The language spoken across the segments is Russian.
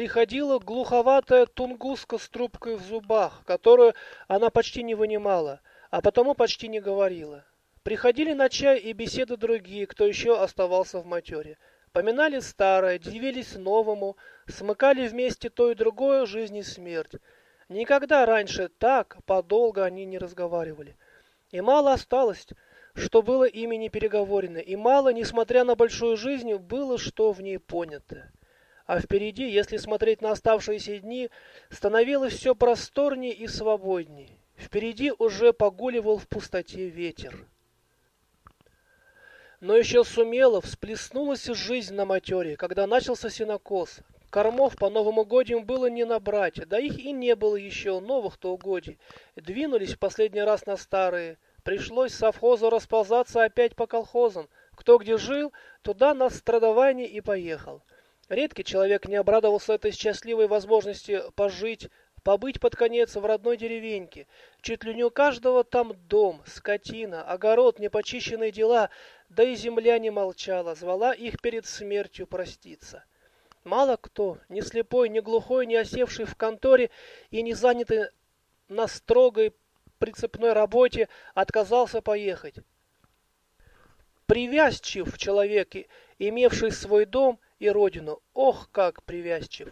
приходила глуховатая тунгуска с трубкой в зубах, которую она почти не вынимала, а потому почти не говорила. Приходили на чай и беседы другие, кто еще оставался в матере. Поминали старое, дивились новому, смыкали вместе то и другое жизнь и смерть. Никогда раньше так подолго они не разговаривали. И мало осталось, что было ими не переговорено, и мало, несмотря на большую жизнь, было что в ней понято. А впереди, если смотреть на оставшиеся дни, становилось все просторнее и свободнее. Впереди уже погуливал в пустоте ветер. Но еще сумела, всплеснулась жизнь на матере, когда начался сенокос. Кормов по новому годиям было не набрать, да их и не было еще новых-то угодий. Двинулись в последний раз на старые – Пришлось совхозу расползаться опять по колхозам. Кто где жил, туда на страдование и поехал. Редкий человек не обрадовался этой счастливой возможности пожить, побыть под конец в родной деревеньке. Чуть ли не у каждого там дом, скотина, огород, непочищенные дела, да и земля не молчала, звала их перед смертью проститься. Мало кто, ни слепой, ни глухой, не осевший в конторе и не занятый на строгой прицепной работе отказался поехать. Привязчив человек, имевший свой дом и родину, ох, как привязчив!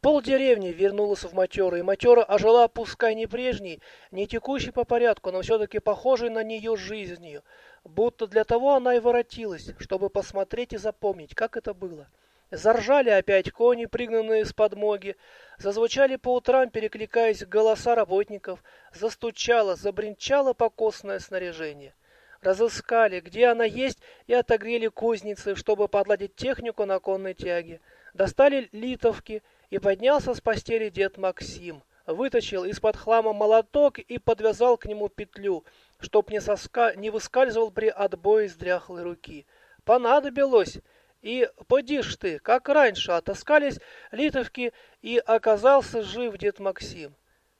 Пол деревни вернулась в матеру, и матера ожила, пускай не прежней, не текущей по порядку, но все-таки похожей на нее жизнью, будто для того она и воротилась, чтобы посмотреть и запомнить, как это было. Заржали опять кони, пригнанные с подмоги, зазвучали по утрам, перекликаясь голоса работников, застучало, забринчало покосное снаряжение. Разыскали, где она есть, и отогрели кузницы, чтобы подладить технику на конной тяге. Достали литовки, и поднялся с постели дед Максим. Вытащил из-под хлама молоток и подвязал к нему петлю, чтоб не, соска... не выскальзывал при отбое из дряхлой руки. Понадобилось и поди ж ты, как раньше отыскались литовки, и оказался жив дед Максим.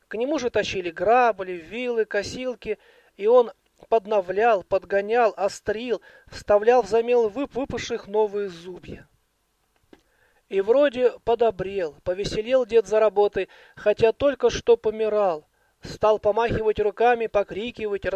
К нему же тащили грабли, вилы, косилки, и он подновлял, подгонял, острил, вставлял в замел вып выпавших новые зубья. И вроде подобрел, повеселел дед за работой, хотя только что помирал. Стал помахивать руками, покрикивать,